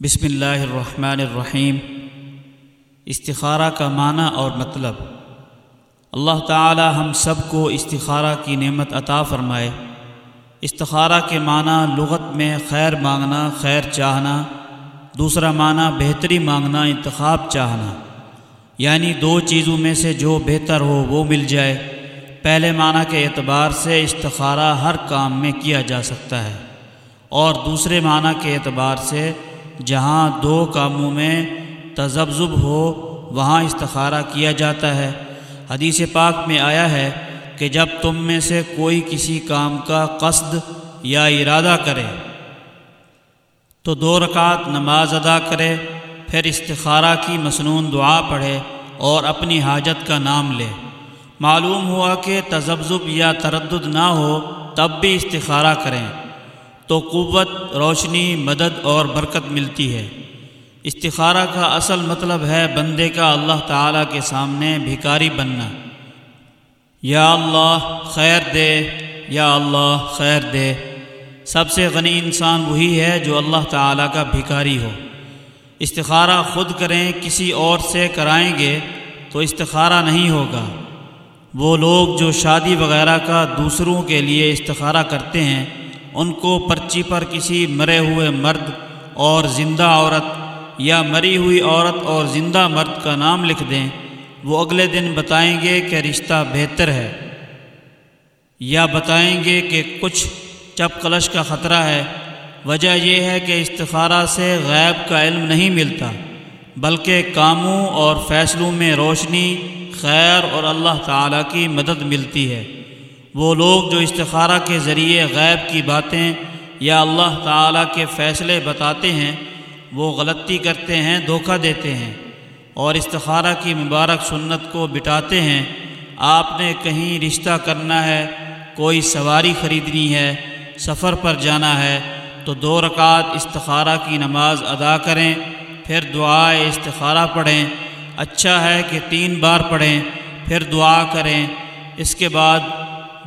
بسم اللہ الرحمن الرحیم۔ استخارہ کا معنی اور مطلب۔ اللہ تعالی ہم سب کو استخارہ کی نعمت عطا فرمائے۔ استخارہ کے معنی لغت میں خیر مانگنا، خیر چاہنا۔ دوسرا معنی بہتری مانگنا، انتخاب چاہنا۔ یعنی دو چیزوں میں سے جو بہتر ہو وہ مل جائے۔ پہلے معنی کے اعتبار سے استخارہ ہر کام میں کیا جا سکتا ہے۔ اور دوسرے معنی کے اعتبار سے جہاں دو کاموں میں تذبذب ہو، وہاں استخارہ کیا جاتا ہے۔ حدیث پاک میں آیا ہے کہ جب تم میں سے کوئی کسی کام کا قصد یا ارادہ کرے، تو دو رکعت نماز ادا کرے، پھر استخارہ کی مصنون دعا پڑھے اور اپنی حاجت کا نام لے۔ معلوم ہوا کہ تذبذب یا تردد نہ ہو، تب بھی استخارہ کریں۔ تو قوت، روشنی، مدد اور برکت ملتی ہے۔ استخارہ کا اصل مطلب ہے بندے کا اللہ تعالیٰ کے سامنے بھکاری بننا۔ یا اللہ، خیر دے۔ یا اللہ، خیر دے۔ سب سے غنی انسان وہی ہے جو اللہ تعالیٰ کا بھکاری ہو۔ استخارہ خود کریں، کسی اور سے کرائیں گے تو استخارہ نہیں ہوگا۔ وہ لوگ جو شادی وغیرہ کا دوسروں کے لیے استخارہ کرتے ہیں ان کو پرچی پر کسی مرے ہوئے مرد اور زندہ عورت یا مری ہوئی عورت اور زندہ مرد کا نام لکھ دیں، وہ اگلے دن بتائیں گے کہ رشتہ بہتر ہے۔ یا بتائیں گے کہ کچھ چپ کلش کا خطرہ ہے۔ وجہ یہ ہے کہ استخارہ سے غیب کا علم نہیں ملتا، بلکہ کاموں اور فیصلوں میں روشنی، خیر اور اللہ تعالیٰ کی مدد ملتی ہے۔ وہ لوگ جو استخارہ کے ذریعے غیب کی باتیں یا اللہ تعالیٰ کے فیصلے بتاتے ہیں، وہ غلطی کرتے ہیں، دھوکہ دیتے ہیں اور استخارہ کی مبارک سنت کو بٹاتے ہیں۔ آپ نے کہیں رشتہ کرنا ہے، کوئی سواری خریدنی ہے، سفر پر جانا ہے، تو دو رکعت استخارہ کی نماز ادا کریں، پھر دعائے استخارہ پڑھیں۔ اچھا ہے کہ تین بار پڑھیں، پھر دعا کریں۔ اس کے بعد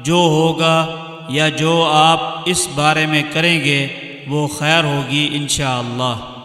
جو ہوگا یا جو آپ اس بارے میں کریں گے وہ خیر ہوگی انشاءاللہ۔ اللہ